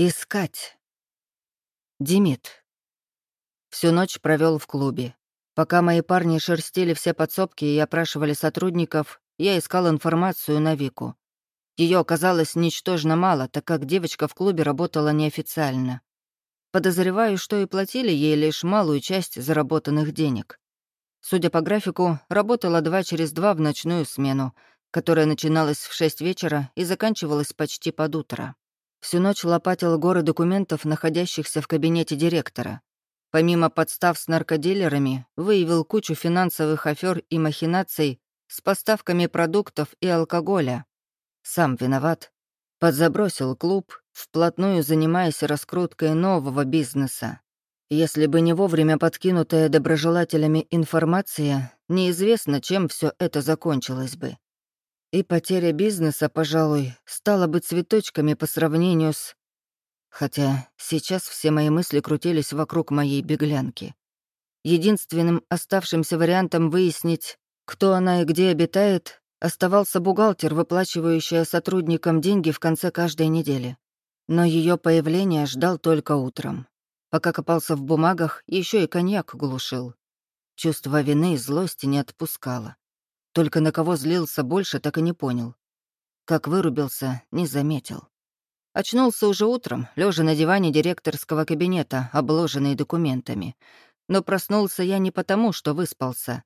Искать. Демид. Всю ночь провел в клубе. Пока мои парни шерстили все подсобки и опрашивали сотрудников, я искал информацию на Вику. Ее оказалось ничтожно мало, так как девочка в клубе работала неофициально. Подозреваю, что и платили ей лишь малую часть заработанных денег. Судя по графику, работала два через два в ночную смену, которая начиналась в шесть вечера и заканчивалась почти под утро. Всю ночь лопатил горы документов, находящихся в кабинете директора. Помимо подстав с наркодилерами, выявил кучу финансовых афер и махинаций с поставками продуктов и алкоголя. Сам виноват. Подзабросил клуб, вплотную занимаясь раскруткой нового бизнеса. Если бы не вовремя подкинутая доброжелателями информация, неизвестно, чем все это закончилось бы. И потеря бизнеса, пожалуй, стала бы цветочками по сравнению с... Хотя сейчас все мои мысли крутились вокруг моей беглянки. Единственным оставшимся вариантом выяснить, кто она и где обитает, оставался бухгалтер, выплачивающая сотрудникам деньги в конце каждой недели. Но ее появление ждал только утром. Пока копался в бумагах, еще и коньяк глушил. Чувство вины и злости не отпускало. Только на кого злился больше, так и не понял. Как вырубился, не заметил. Очнулся уже утром, лежа на диване директорского кабинета, обложенный документами. Но проснулся я не потому, что выспался.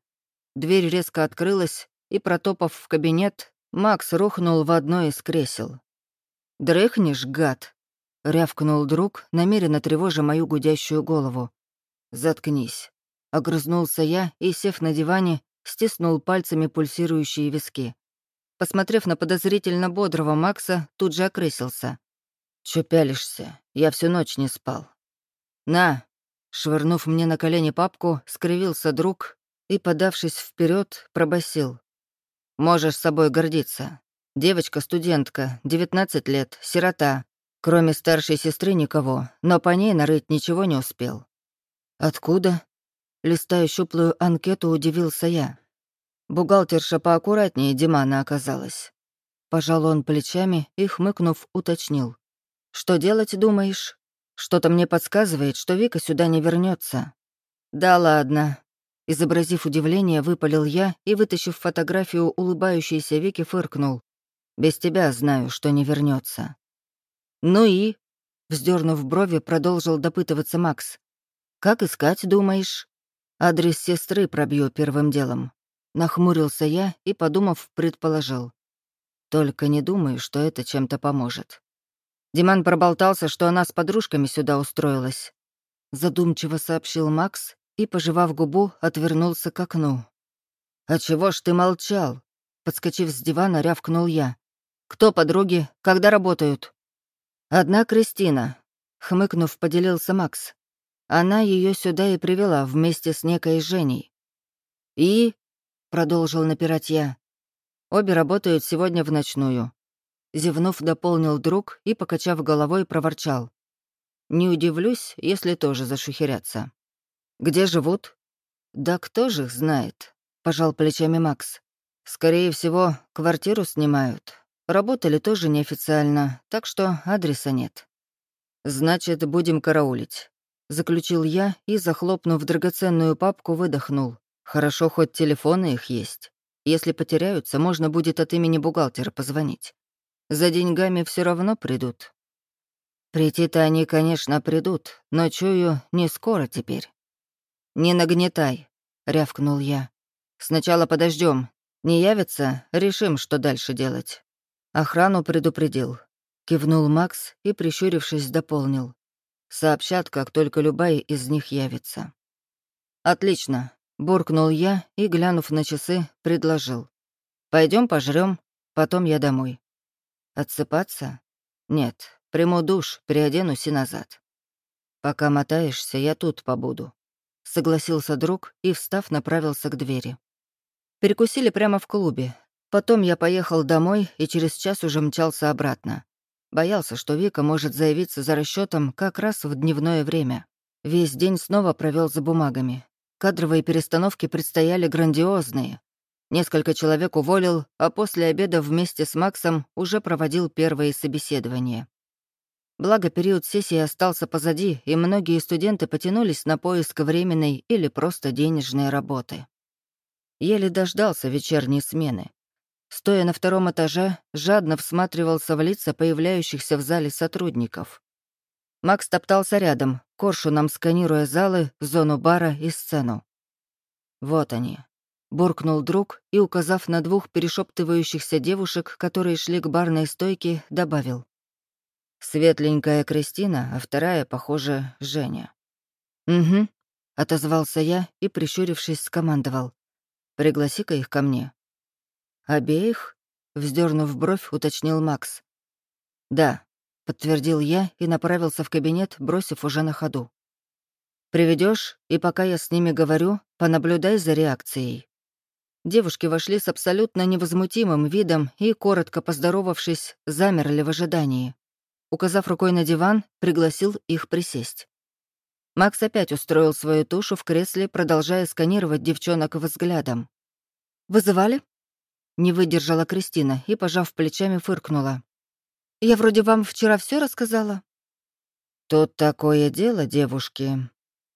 Дверь резко открылась, и, протопав в кабинет, Макс рухнул в одно из кресел. «Дрыхнешь, гад!» — рявкнул друг, намеренно тревожа мою гудящую голову. «Заткнись!» — огрызнулся я и, сев на диване, стиснул пальцами пульсирующие виски. Посмотрев на подозрительно бодрого Макса, тут же окрысился. «Чё пялишься? Я всю ночь не спал». «На!» Швырнув мне на колени папку, скривился друг и, подавшись вперед, пробасил. «Можешь собой гордиться. Девочка-студентка, 19 лет, сирота. Кроме старшей сестры никого, но по ней нарыть ничего не успел». «Откуда?» Листая щуплую анкету, удивился я. Бухгалтерша поаккуратнее Димана оказалась. Пожал он плечами и, хмыкнув, уточнил. «Что делать, думаешь? Что-то мне подсказывает, что Вика сюда не вернется. «Да ладно». Изобразив удивление, выпалил я и, вытащив фотографию улыбающейся Вики, фыркнул. «Без тебя знаю, что не вернется. «Ну и?» — вздернув брови, продолжил допытываться Макс. «Как искать, думаешь?» Адрес сестры пробью первым делом. Нахмурился я и, подумав, предположил. Только не думаю, что это чем-то поможет. Диман проболтался, что она с подружками сюда устроилась. Задумчиво сообщил Макс и, пожевав губу, отвернулся к окну. «А чего ж ты молчал?» Подскочив с дивана, рявкнул я. «Кто подруги? Когда работают?» «Одна Кристина», — хмыкнув, поделился Макс. Она ее сюда и привела вместе с некой Женей. «И?» — продолжил напирать я. «Обе работают сегодня в ночную». Зевнув, дополнил друг и, покачав головой, проворчал. «Не удивлюсь, если тоже зашухерятся». «Где живут?» «Да кто же их знает?» — пожал плечами Макс. «Скорее всего, квартиру снимают. Работали тоже неофициально, так что адреса нет». «Значит, будем караулить заключил я и, захлопнув драгоценную папку, выдохнул. Хорошо, хоть телефоны их есть. Если потеряются, можно будет от имени бухгалтера позвонить. За деньгами все равно придут. Прийти-то они, конечно, придут, но чую, не скоро теперь. «Не нагнетай», — рявкнул я. «Сначала подождем. Не явится, решим, что дальше делать». Охрану предупредил. Кивнул Макс и, прищурившись, дополнил. Сообщат, как только любая из них явится. «Отлично», — буркнул я и, глянув на часы, предложил. Пойдем пожрем, потом я домой». «Отсыпаться? Нет, приму душ, переоденусь и назад. Пока мотаешься, я тут побуду», — согласился друг и, встав, направился к двери. Перекусили прямо в клубе. Потом я поехал домой и через час уже мчался обратно. Боялся, что Вика может заявиться за расчетом как раз в дневное время. Весь день снова провел за бумагами. Кадровые перестановки предстояли грандиозные. Несколько человек уволил, а после обеда вместе с Максом уже проводил первые собеседования. Благо, период сессии остался позади, и многие студенты потянулись на поиск временной или просто денежной работы. Еле дождался вечерней смены. Стоя на втором этаже, жадно всматривался в лица появляющихся в зале сотрудников. Макс топтался рядом, коршуном сканируя залы, зону бара и сцену. «Вот они», — буркнул друг и, указав на двух перешептывающихся девушек, которые шли к барной стойке, добавил. Светленькая Кристина, а вторая, похоже, Женя. «Угу», — отозвался я и, прищурившись, скомандовал. «Пригласи-ка их ко мне». «Обеих?» — вздернув бровь, уточнил Макс. «Да», — подтвердил я и направился в кабинет, бросив уже на ходу. Приведешь, и пока я с ними говорю, понаблюдай за реакцией». Девушки вошли с абсолютно невозмутимым видом и, коротко поздоровавшись, замерли в ожидании. Указав рукой на диван, пригласил их присесть. Макс опять устроил свою тушу в кресле, продолжая сканировать девчонок взглядом. «Вызывали?» Не выдержала Кристина и, пожав плечами, фыркнула. «Я вроде вам вчера все рассказала». «Тут такое дело, девушки».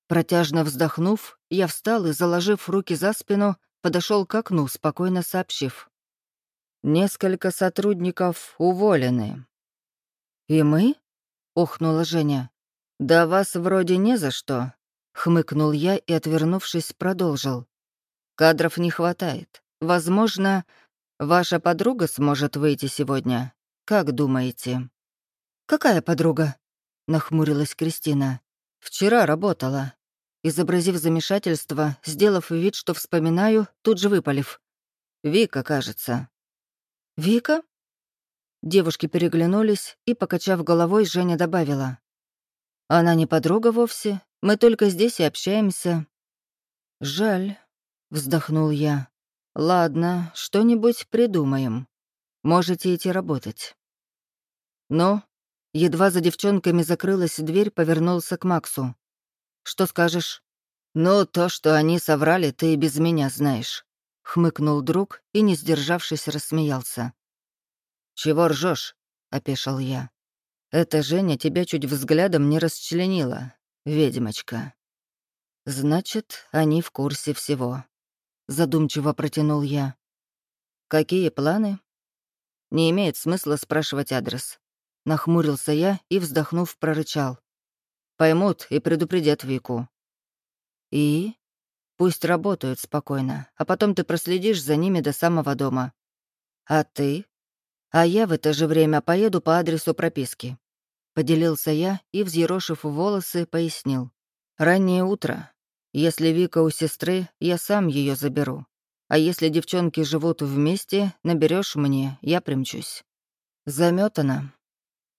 Протяжно вздохнув, я встал и, заложив руки за спину, подошел к окну, спокойно сообщив. «Несколько сотрудников уволены. «И мы?» — охнула Женя. «Да вас вроде не за что», — хмыкнул я и, отвернувшись, продолжил. «Кадров не хватает. Возможно, ваша подруга сможет выйти сегодня. Как думаете?» «Какая подруга?» — нахмурилась Кристина. «Вчера работала». Изобразив замешательство, сделав вид, что вспоминаю, тут же выпалив. «Вика, кажется». «Вика?» Девушки переглянулись, и, покачав головой, Женя добавила. «Она не подруга вовсе, мы только здесь и общаемся». «Жаль», — вздохнул я. «Ладно, что-нибудь придумаем. Можете идти работать». Но, едва за девчонками закрылась дверь, повернулся к Максу. «Что скажешь?» «Ну, то, что они соврали, ты и без меня знаешь», — хмыкнул друг и, не сдержавшись, рассмеялся. «Чего ржешь? опешил я. «Эта Женя тебя чуть взглядом не расчленила, ведьмочка». «Значит, они в курсе всего», — задумчиво протянул я. «Какие планы?» «Не имеет смысла спрашивать адрес». Нахмурился я и, вздохнув, прорычал. «Поймут и предупредят Вику». «И?» «Пусть работают спокойно, а потом ты проследишь за ними до самого дома». «А ты?» А я в это же время поеду по адресу прописки. Поделился я и, взъерошив волосы, пояснил. Раннее утро. Если Вика у сестры, я сам ее заберу. А если девчонки живут вместе, наберешь мне, я примчусь. Заметана.